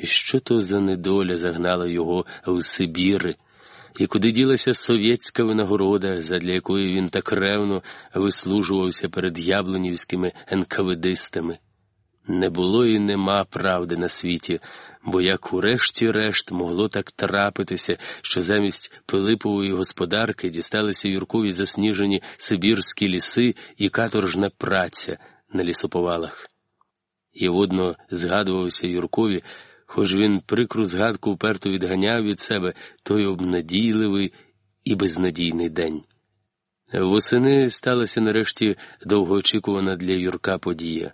І що то за недоля загнала його в Сибіри, і куди ділася совєтська винагорода, задля якої він так ревно вислужувався перед яблунівськими енкаведистами? Не було і нема правди на світі, бо як урешті-решт могло так трапитися, що замість Пилипової господарки дісталися Юркові засніжені сибірські ліси і каторжна праця на лісоповалах. І водно згадувався Юркові, хоч він прикру згадку вперто відганяв від себе той обнадійливий і безнадійний день. Восени сталася нарешті довгоочікувана для Юрка подія.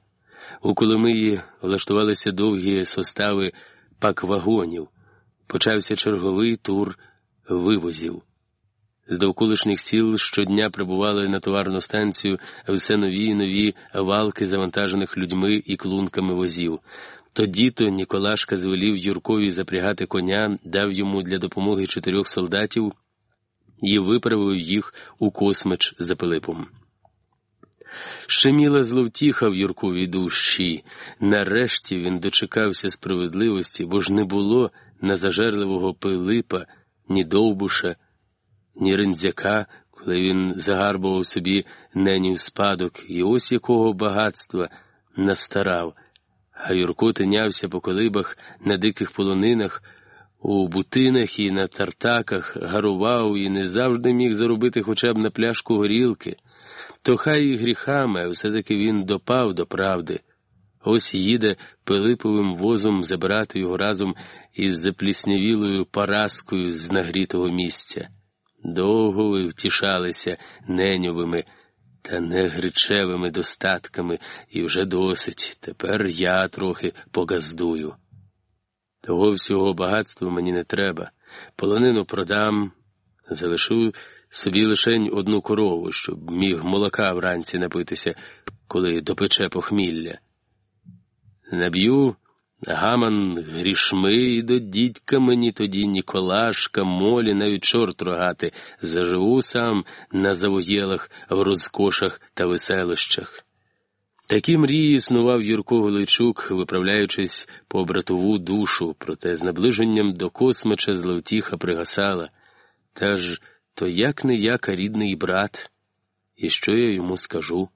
У Коломиї влаштувалися довгі состави паквагонів, почався черговий тур вивозів. З довколишніх сіл щодня прибували на товарну станцію все нові і нові валки, завантажених людьми і клунками возів. Тоді то Ніколашка звелів Юркові запрягати коня, дав йому для допомоги чотирьох солдатів і виправив їх у космич за Пилипом. Щеміла зловтіха в Юрковій душі. Нарешті він дочекався справедливості, бо ж не було на зажерливого Пилипа ні довбуша, ні ринзяка, коли він загарбував собі ненів спадок, і ось якого багатства настарав. А Юрко тинявся по колибах на диких полонинах, у бутинах і на тартаках, гарував і не завжди міг заробити хоча б на пляшку горілки. То хай і гріхами, все-таки він допав до правди. Ось їде Пилиповим возом забирати його разом із запліснявілою параскою з нагрітого місця. Довго ви втішалися неньовими та негричевими достатками, і вже досить. Тепер я трохи погаздую. Того всього багатства мені не треба. Полонину продам, залишу собі лишень одну корову, щоб міг молока вранці напитися, коли допече похмілля. Наб'ю гаман грішми і до дідька мені тоді Ніколашка, молі, навіть чорт рогати, заживу сам на завоєлах, в розкошах та веселощах. Такі мрії існував Юрко Голичук, виправляючись по братову душу, проте з наближенням до космича зловтіха пригасала. Та ж то як не як рідний брат, і що я йому скажу?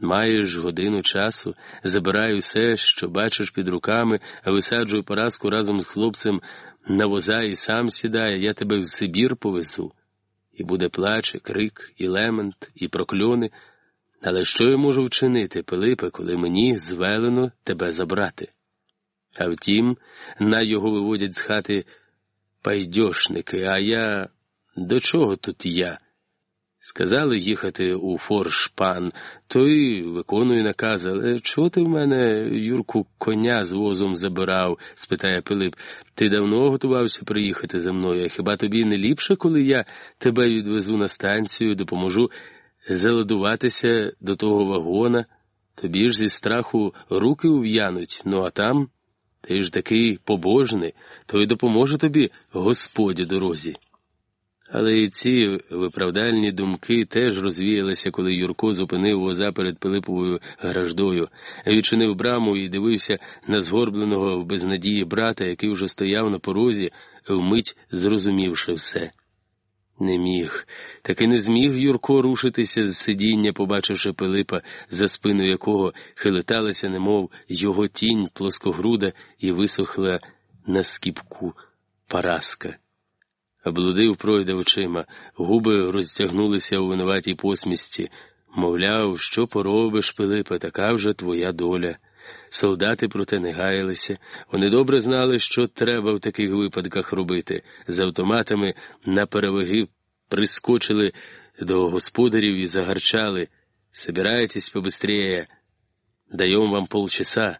Маєш годину часу, забирай усе, що бачиш під руками, висаджую поразку разом з хлопцем на воза і сам сідає, я тебе в Сибір повезу. І буде плач, і крик, і лемент, і прокльони. Але що я можу вчинити, Пилипе, коли мені звелено тебе забрати? А втім, на його виводять з хати пайдьошники, а я. До чого тут я? Сказали їхати у форшпан, той виконує наказ, але чого ти в мене, Юрку, коня з возом забирав? спитає Пилип. Ти давно готувався приїхати за мною, а хіба тобі не ліпше, коли я тебе відвезу на станцію, допоможу заладуватися до того вагона? Тобі ж зі страху руки ув'януть, ну а там ти ж такий побожний, то й допоможе тобі Господь у дорозі. Але і ці виправдальні думки теж розвіялися, коли Юрко зупинив воза перед Пилиповою граждою, відчинив браму і дивився на згорбленого в безнадії брата, який вже стояв на порозі, вмить зрозумівши все. Не міг, таки не зміг Юрко рушитися з сидіння, побачивши Пилипа, за спиною якого хилиталася, немов його тінь плоскогруда і висохла на скіпку Параска. Блудив пройде очима, губи розтягнулися у винуватій посмісті. Мовляв, що поробиш, Пилипе, така вже твоя доля. Солдати проте не гаялися. Вони добре знали, що треба в таких випадках робити. З автоматами на переваги прискочили до господарів і загарчали. Собирайтесь побыстрее, даємо вам полчаса.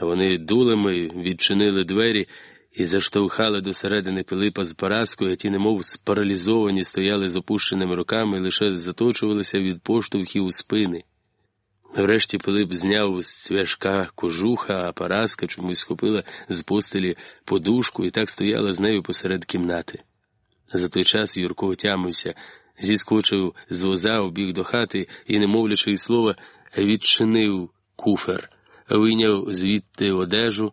Вони дулами відчинили двері і заштовхали до середини Пилипа з Параскою, ті, немов спаралізовані, стояли з опущеними руками лише заточувалися від поштовхів у спини. Врешті Пилип зняв з цвяшка кожуха, а Параска чомусь схопила з постелі подушку і так стояла з нею посеред кімнати. За той час Юрко отямився, зіскочив з воза, обіг до хати і, не мовлячи й слова, відчинив куфер, вийняв звідти одежу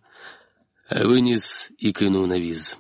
виніс і кинув на віз.